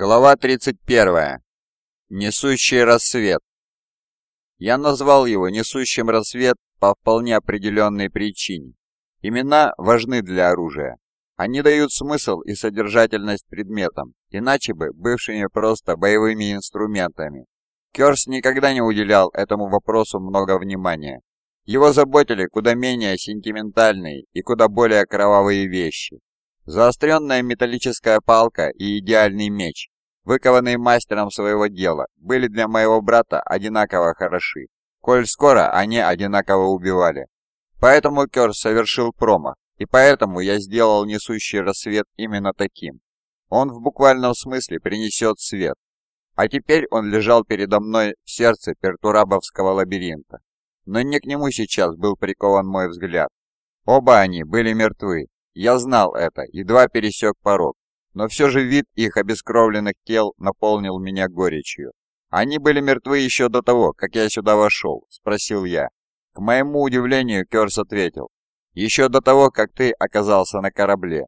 Глава 31. Несущий рассвет. Я назвал его «Несущим рассвет» по вполне определенной причине. Имена важны для оружия. Они дают смысл и содержательность предметам, иначе бы бывшими просто боевыми инструментами. Керс никогда не уделял этому вопросу много внимания. Его заботили куда менее сентиментальные и куда более кровавые вещи. Заостренная металлическая палка и идеальный меч, выкованные мастером своего дела, были для моего брата одинаково хороши, коль скоро они одинаково убивали. Поэтому Керс совершил промах, и поэтому я сделал несущий рассвет именно таким. Он в буквальном смысле принесет свет. А теперь он лежал передо мной в сердце пертурабовского лабиринта. Но не к нему сейчас был прикован мой взгляд. Оба они были мертвы, я знал это, едва пересек порог, но все же вид их обескровленных тел наполнил меня горечью. «Они были мертвы еще до того, как я сюда вошел?» – спросил я. К моему удивлению, Керс ответил. «Еще до того, как ты оказался на корабле».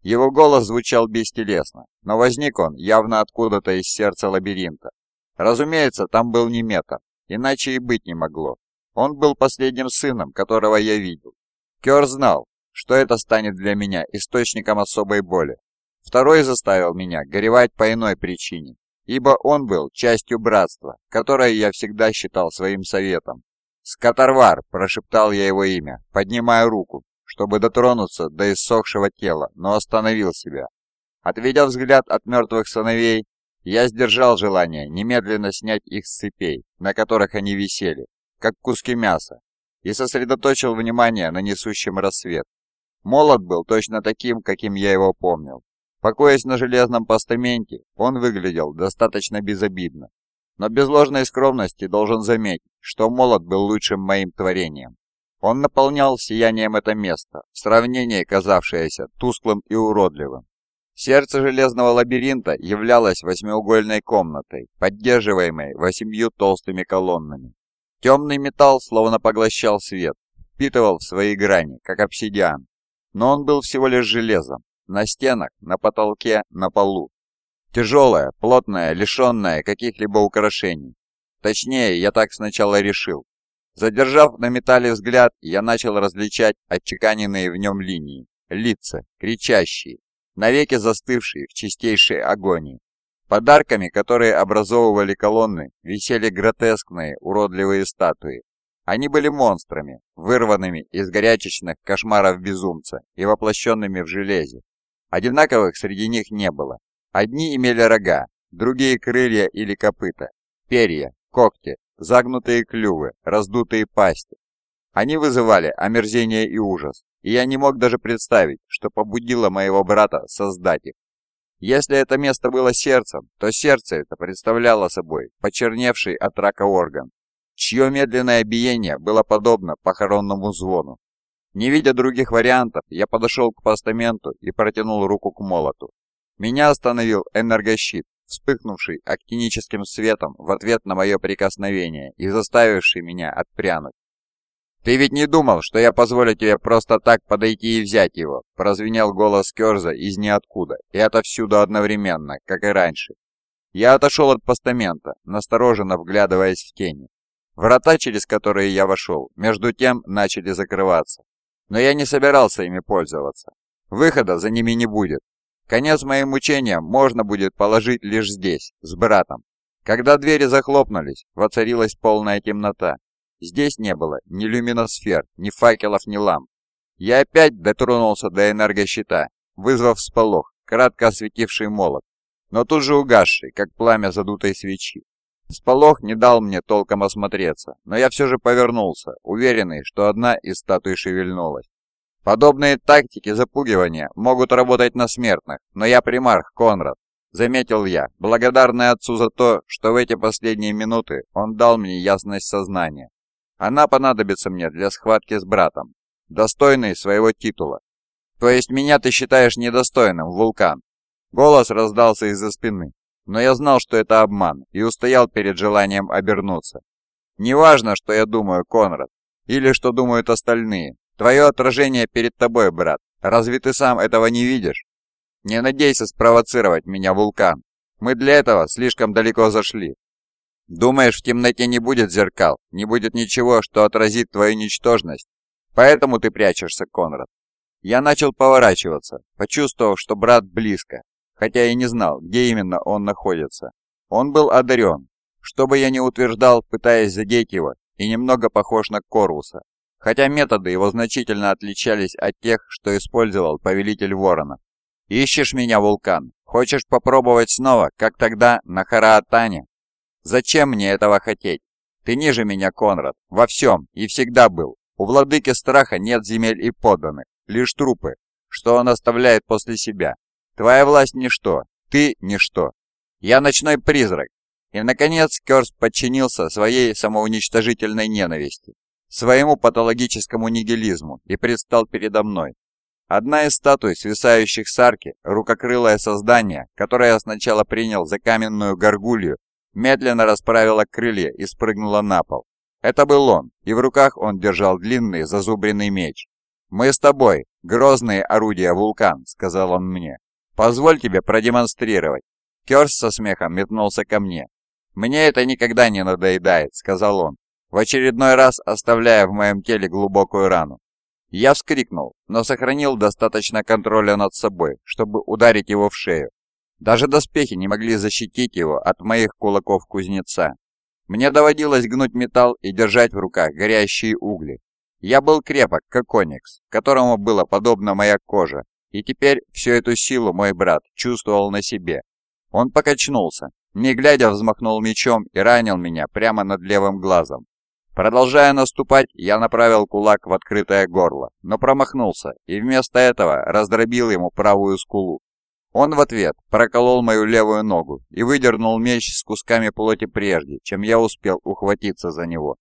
Его голос звучал бестелесно, но возник он явно откуда-то из сердца лабиринта. Разумеется, там был не метр, иначе и быть не могло. Он был последним сыном, которого я видел. Кер знал, что это станет для меня источником особой боли. Второй заставил меня горевать по иной причине, ибо он был частью братства, которое я всегда считал своим советом. «Скоторвар!» – прошептал я его имя, поднимая руку, чтобы дотронуться до иссохшего тела, но остановил себя. Отведя взгляд от мертвых сыновей, я сдержал желание немедленно снять их с цепей, на которых они висели, как куски мяса, и сосредоточил внимание на несущем рассвет. Молот был точно таким, каким я его помнил. Покоясь на железном постаменте, он выглядел достаточно безобидно. Но без ложной скромности должен заметить, что молот был лучшим моим творением. Он наполнял сиянием это место, в сравнении казавшееся тусклым и уродливым. Сердце железного лабиринта являлось восьмиугольной комнатой, поддерживаемой восемью толстыми колоннами. Темный металл словно поглощал свет, впитывал в свои грани, как обсидиан, но он был всего лишь железом. На стенах, на потолке, на полу. Тяжелое, плотное, лишенное каких-либо украшений. Точнее, я так сначала решил. Задержав на металле взгляд, я начал различать отчеканенные в нем линии. Лица, кричащие, навеки застывшие в чистейшей агонии. Подарками, которые образовывали колонны, висели гротескные, уродливые статуи, они были монстрами, вырванными из горячечных кошмаров безумца и воплощенными в железе. Одинаковых среди них не было. Одни имели рога, другие крылья или копыта, перья, когти, загнутые клювы, раздутые пасти. Они вызывали омерзение и ужас, и я не мог даже представить, что побудило моего брата создать их. Если это место было сердцем, то сердце это представляло собой почерневший от рака орган, чье медленное биение было подобно похоронному звону. Не видя других вариантов, я подошел к постаменту и протянул руку к молоту. Меня остановил энергощит, вспыхнувший актиническим светом в ответ на мое прикосновение и заставивший меня отпрянуть. «Ты ведь не думал, что я позволю тебе просто так подойти и взять его?» Прозвенел голос Керза из ниоткуда, и отовсюду одновременно, как и раньше. Я отошел от постамента, настороженно вглядываясь в тени. Врата, через которые я вошел, между тем начали закрываться. Но я не собирался ими пользоваться. Выхода за ними не будет. Конец моим мучениям можно будет положить лишь здесь, с братом. Когда двери захлопнулись, воцарилась полная темнота. Здесь не было ни люминосфер, ни факелов, ни ламп. Я опять дотронулся до энергощита, вызвав сполох, кратко осветивший молот, но тут же угасший, как пламя задутой свечи. Сполох не дал мне толком осмотреться, но я все же повернулся, уверенный, что одна из статуй шевельнулась. Подобные тактики запугивания могут работать на смертных, но я примарх, Конрад, заметил я, благодарный отцу за то, что в эти последние минуты он дал мне ясность сознания. Она понадобится мне для схватки с братом, достойный своего титула. То есть меня ты считаешь недостойным, вулкан? Голос раздался из-за спины, но я знал, что это обман, и устоял перед желанием обернуться. «Неважно, что я думаю, Конрад, или что думают остальные. Твое отражение перед тобой, брат. Разве ты сам этого не видишь? Не надейся спровоцировать меня, вулкан. Мы для этого слишком далеко зашли. Думаешь, в темноте не будет зеркал, не будет ничего, что отразит твою ничтожность? Поэтому ты прячешься, Конрад. Я начал поворачиваться, почувствовав, что брат близко, хотя и не знал, где именно он находится. Он был одарен, что бы я ни утверждал, пытаясь задеть его, и немного похож на Корвуса, хотя методы его значительно отличались от тех, что использовал повелитель Воронов. «Ищешь меня, вулкан? Хочешь попробовать снова, как тогда на Хараатане?» «Зачем мне этого хотеть? Ты ниже меня, Конрад, во всем и всегда был. У владыки страха нет земель и подданных, лишь трупы, что он оставляет после себя. Твоя власть – ничто, ты – ничто. Я ночной призрак, и, наконец, Керс подчинился своей самоуничтожительной ненависти, своему патологическому нигилизму и предстал передо мной. Одна из статуй, свисающих с арки, рукокрылое создание, которое я сначала принял за каменную горгулью, медленно расправила крылья и спрыгнула на пол. Это был он, и в руках он держал длинный зазубренный меч. «Мы с тобой, грозные орудия вулкан», — сказал он мне. «Позволь тебе продемонстрировать». Керс со смехом метнулся ко мне, «Мне это никогда не надоедает», — сказал он, в очередной раз оставляя в моем теле глубокую рану. Я вскрикнул, но сохранил достаточно контроля над собой, чтобы ударить его в шею. Даже доспехи не могли защитить его от моих кулаков кузнеца. Мне доводилось гнуть металл и держать в руках горящие угли. Я был крепок, как оникс, которому было подобно моя кожа, и теперь всю эту силу мой брат чувствовал на себе. Он покачнулся, не глядя, взмахнул мечом и ранил меня прямо над левым глазом. Продолжая наступать, я направил кулак в открытое горло, но промахнулся и вместо этого раздробил ему правую скулу. Он в ответ проколол мою левую ногу и выдернул меч с кусками плоти прежде, чем я успел ухватиться за него.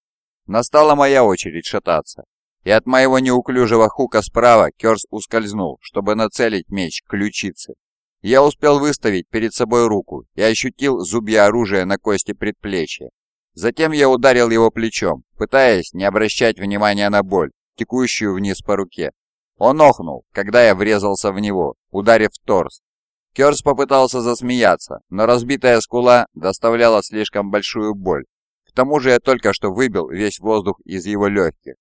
Настала моя очередь шататься, и от моего неуклюжего хука справа Керс ускользнул, чтобы нацелить меч к ключице. Я успел выставить перед собой руку и ощутил зубья оружия на кости предплечья. Затем я ударил его плечом, пытаясь не обращать внимания на боль, текущую вниз по руке. Он охнул, когда я врезался в него, ударив в торс. Керс попытался засмеяться, но разбитая скула доставляла слишком большую боль. К тому же я только что выбил весь воздух из его легких.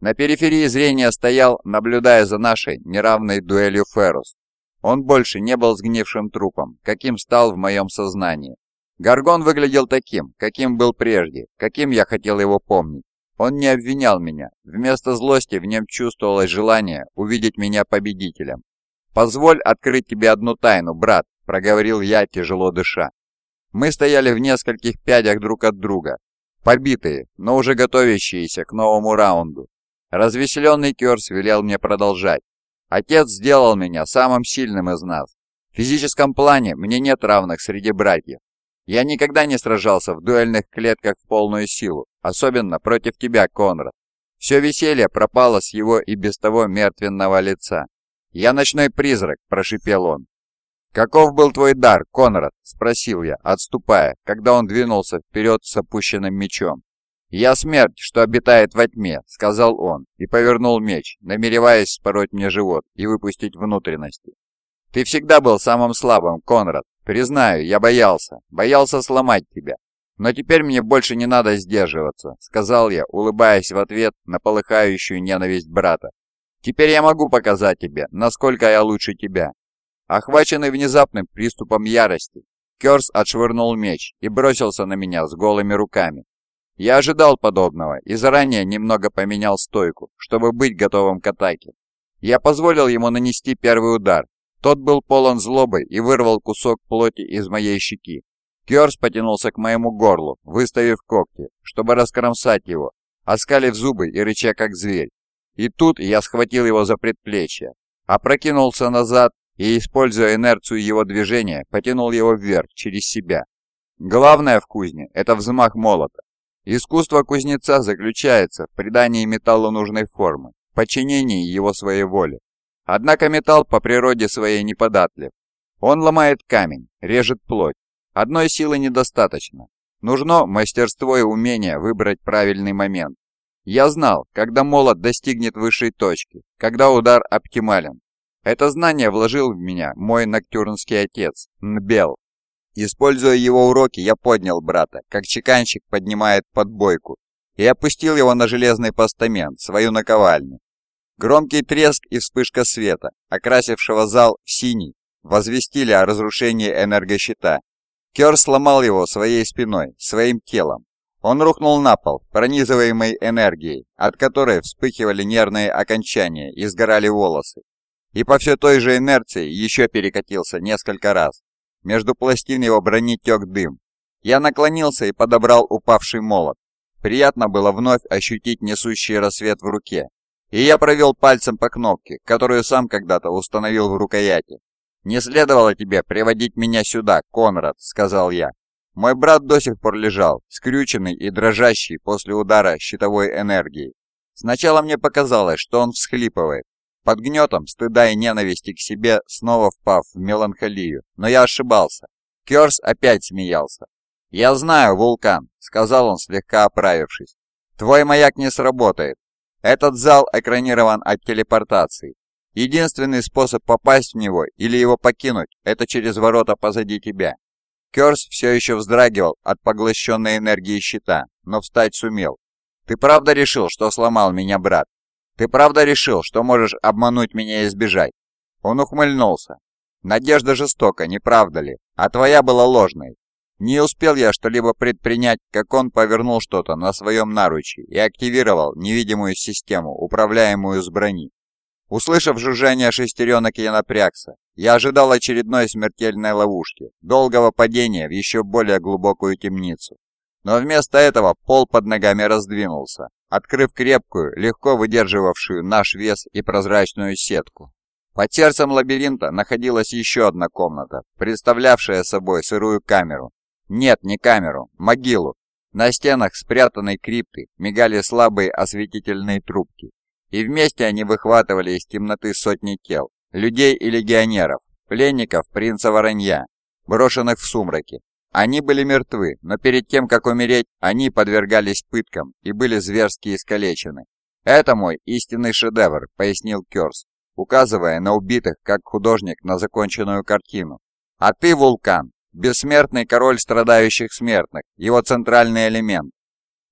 На периферии зрения стоял, наблюдая за нашей неравной дуэлью Феррус, он больше не был сгнившим трупом, каким стал в моем сознании. Гаргон выглядел таким, каким был прежде, каким я хотел его помнить. Он не обвинял меня. Вместо злости в нем чувствовалось желание увидеть меня победителем. «Позволь открыть тебе одну тайну, брат», — проговорил я, тяжело дыша. Мы стояли в нескольких пядях друг от друга, побитые, но уже готовящиеся к новому раунду. Развеселенный Керс велел мне продолжать, Отец сделал меня самым сильным из нас. В физическом плане мне нет равных среди братьев. Я никогда не сражался в дуэльных клетках в полную силу, особенно против тебя, Конрад. Все веселье пропало с его и без того мертвенного лица. «Я ночной призрак», – прошипел он. «Каков был твой дар, Конрад?» – спросил я, отступая, когда он двинулся вперед с опущенным мечом. «Я смерть, что обитает во тьме», — сказал он, и повернул меч, намереваясь спороть мне живот и выпустить внутренности. «Ты всегда был самым слабым, Конрад. Признаю, я боялся, боялся сломать тебя. Но теперь мне больше не надо сдерживаться», — сказал я, улыбаясь в ответ на полыхающую ненависть брата. «Теперь я могу показать тебе, насколько я лучше тебя». Охваченный внезапным приступом ярости, Керс отшвырнул меч и бросился на меня с голыми руками. Я ожидал подобного и заранее немного поменял стойку, чтобы быть готовым к атаке. Я позволил ему нанести первый удар. Тот был полон злобы и вырвал кусок плоти из моей щеки. Кёрс потянулся к моему горлу, выставив когти, чтобы раскромсать его, оскалив зубы и рыча как зверь. И тут я схватил его за предплечье, опрокинулся назад и, используя инерцию его движения, потянул его вверх через себя. Главное в кузне – это взмах молота. Искусство кузнеца заключается в придании металлу нужной формы, подчинении его своей воле. Однако металл по природе своей неподатлив. Он ломает камень, режет плоть. Одной силы недостаточно. Нужно мастерство и умение выбрать правильный момент. Я знал, когда молот достигнет высшей точки, когда удар оптимален. Это знание вложил в меня мой ноктюрнский отец, Нбел. Используя его уроки, я поднял брата, как чеканщик поднимает подбойку, и опустил его на железный постамент, свою наковальню. Громкий треск и вспышка света, окрасившего зал в синий, возвестили о разрушении энергощита. Кер сломал его своей спиной, своим телом. Он рухнул на пол, пронизываемый энергией, от которой вспыхивали нервные окончания и сгорали волосы. И по все той же инерции еще перекатился несколько раз. Между пластин его брони тек дым. Я наклонился и подобрал упавший молот. Приятно было вновь ощутить несущий рассвет в руке. И я провел пальцем по кнопке, которую сам когда-то установил в рукояти. «Не следовало тебе приводить меня сюда, Конрад», — сказал я. Мой брат до сих пор лежал, скрюченный и дрожащий после удара щитовой энергии. Сначала мне показалось, что он всхлипывает, под гнетом стыда и ненависти к себе, снова впав в меланхолию. Но я ошибался. Керс опять смеялся. «Я знаю, вулкан», — сказал он, слегка оправившись. «Твой маяк не сработает. Этот зал экранирован от телепортации. Единственный способ попасть в него или его покинуть – это через ворота позади тебя. Керс все еще вздрагивал от поглощенной энергии щита, но встать сумел. «Ты правда решил, что сломал меня, брат? Ты правда решил, что можешь обмануть меня и сбежать?» Он ухмыльнулся. «Надежда жестока, не правда ли? А твоя была ложной. Не успел я что-либо предпринять, как он повернул что-то на своем наруче и активировал невидимую систему, управляемую с брони. Услышав жужжание шестеренок, я напрягся. Я ожидал очередной смертельной ловушки, долгого падения в еще более глубокую темницу. Но вместо этого пол под ногами раздвинулся, открыв крепкую, легко выдерживавшую наш вес и прозрачную сетку. Под сердцем лабиринта находилась еще одна комната, представлявшая собой сырую камеру. Нет, не камеру, могилу. На стенах спрятанной крипты мигали слабые осветительные трубки, и вместе они выхватывали из темноты сотни тел, людей и легионеров, пленников принца Воронья, брошенных в сумраке. Они были мертвы, но перед тем, как умереть, они подвергались пыткам и были зверски искалечены. «Это мой истинный шедевр», — пояснил Керс, указывая на убитых, как художник на законченную картину. «А ты, вулкан, бессмертный король страдающих смертных, его центральный элемент.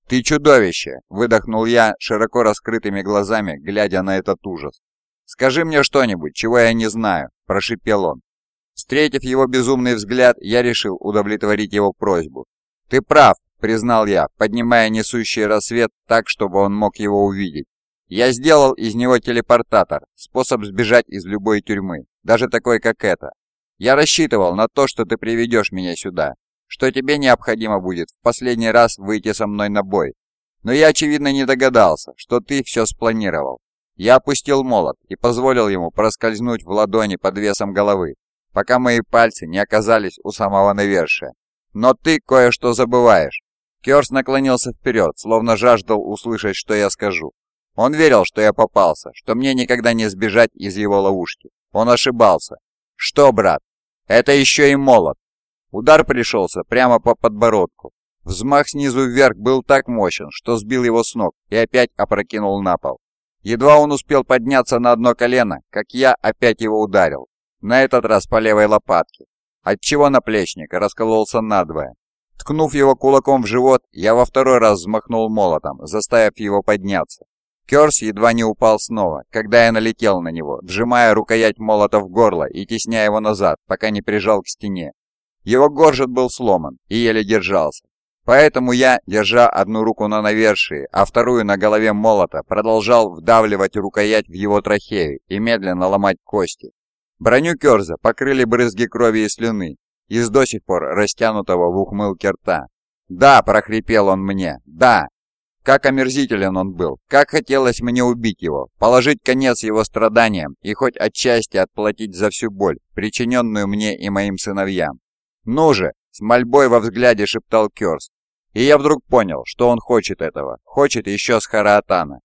«Ты чудовище!» – выдохнул я, широко раскрытыми глазами, глядя на этот ужас. «Скажи мне что-нибудь, чего я не знаю», – прошипел он. Встретив его безумный взгляд, я решил удовлетворить его просьбу. «Ты прав», – признал я, поднимая несущий рассвет так, чтобы он мог его увидеть. «Я сделал из него телепортатор, способ сбежать из любой тюрьмы, даже такой, как эта. Я рассчитывал на то, что ты приведешь меня сюда, что тебе необходимо будет в последний раз выйти со мной на бой. Но я, очевидно, не догадался, что ты все спланировал. Я опустил молот и позволил ему проскользнуть в ладони под весом головы, пока мои пальцы не оказались у самого навершия. Но ты кое-что забываешь. Керс наклонился вперед, словно жаждал услышать, что я скажу. Он верил, что я попался, что мне никогда не сбежать из его ловушки. Он ошибался. Что, брат? Это еще и молот. Удар пришелся прямо по подбородку. Взмах снизу вверх был так мощен, что сбил его с ног и опять опрокинул на пол. Едва он успел подняться на одно колено, как я опять его ударил. На этот раз по левой лопатке, отчего наплечник раскололся надвое. Ткнув его кулаком в живот, я во второй раз взмахнул молотом, заставив его подняться. Керс едва не упал снова, когда я налетел на него, сжимая рукоять молота в горло и тесняя его назад, пока не прижал к стене. Его горжет был сломан и еле держался. Поэтому я, держа одну руку на навершии, а вторую на голове молота, продолжал вдавливать рукоять в его трахею и медленно ломать кости. Броню Керза покрыли брызги крови и слюны, из до сих пор растянутого в ухмылке рта. «Да!» – прохрипел он мне. «Да!» Как омерзителен он был, как хотелось мне убить его, положить конец его страданиям и хоть отчасти отплатить за всю боль, причиненную мне и моим сыновьям. «Ну же!» – с мольбой во взгляде шептал Керс. И я вдруг понял, что он хочет этого, хочет еще с Хараатана.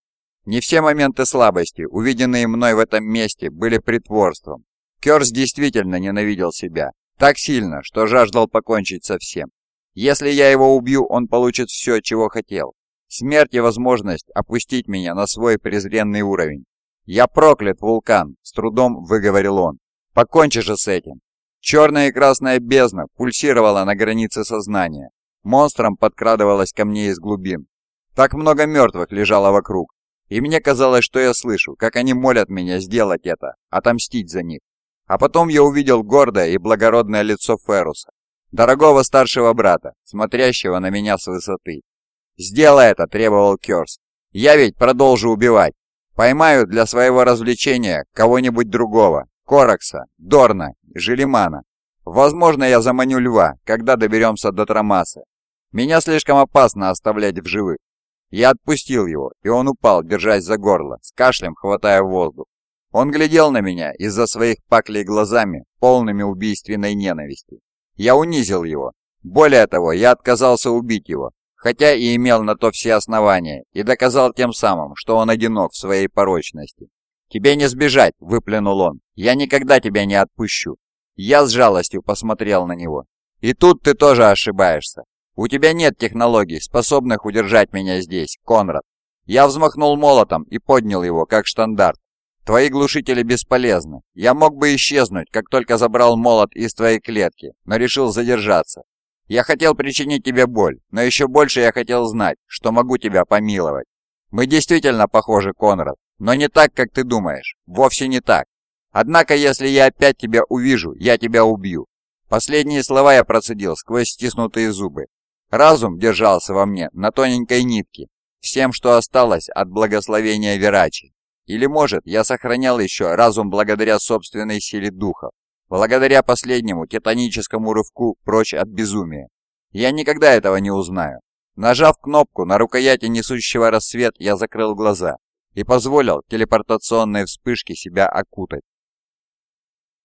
Не все моменты слабости, увиденные мной в этом месте, были притворством. Керс действительно ненавидел себя, так сильно, что жаждал покончить со всем. Если я его убью, он получит все, чего хотел. Смерть и возможность опустить меня на свой презренный уровень. «Я проклят, вулкан!» – с трудом выговорил он. «Покончи же с этим!» Черная и красная бездна пульсировала на границе сознания. Монстром подкрадывалась ко мне из глубин. Так много мертвых лежало вокруг, и мне казалось, что я слышу, как они молят меня сделать это, отомстить за них. А потом я увидел гордое и благородное лицо Феруса, дорогого старшего брата, смотрящего на меня с высоты. «Сделай это!» – требовал Керс. «Я ведь продолжу убивать. Поймаю для своего развлечения кого-нибудь другого, Коракса, Дорна, Желимана. Возможно, я заманю льва, когда доберемся до Трамаса. Меня слишком опасно оставлять в живых. Я отпустил его, и он упал, держась за горло, с кашлем хватая воздух. Он глядел на меня из-за своих паклей глазами, полными убийственной ненависти. Я унизил его. Более того, я отказался убить его, хотя и имел на то все основания, и доказал тем самым, что он одинок в своей порочности. «Тебе не сбежать!» – выплюнул он. «Я никогда тебя не отпущу!» Я с жалостью посмотрел на него. «И тут ты тоже ошибаешься. У тебя нет технологий, способных удержать меня здесь, Конрад». Я взмахнул молотом и поднял его, как штандарт. «Твои глушители бесполезны. Я мог бы исчезнуть, как только забрал молот из твоей клетки, но решил задержаться. Я хотел причинить тебе боль, но еще больше я хотел знать, что могу тебя помиловать. Мы действительно похожи, Конрад, но не так, как ты думаешь. Вовсе не так. Однако, если я опять тебя увижу, я тебя убью. Последние слова я процедил сквозь стиснутые зубы. Разум держался во мне на тоненькой нитке, всем, что осталось от благословения Верачи. Или, может, я сохранял еще разум благодаря собственной силе духа, благодаря последнему титаническому рывку прочь от безумия. Я никогда этого не узнаю. Нажав кнопку на рукояти несущего рассвет, я закрыл глаза и позволил телепортационной вспышке себя окутать.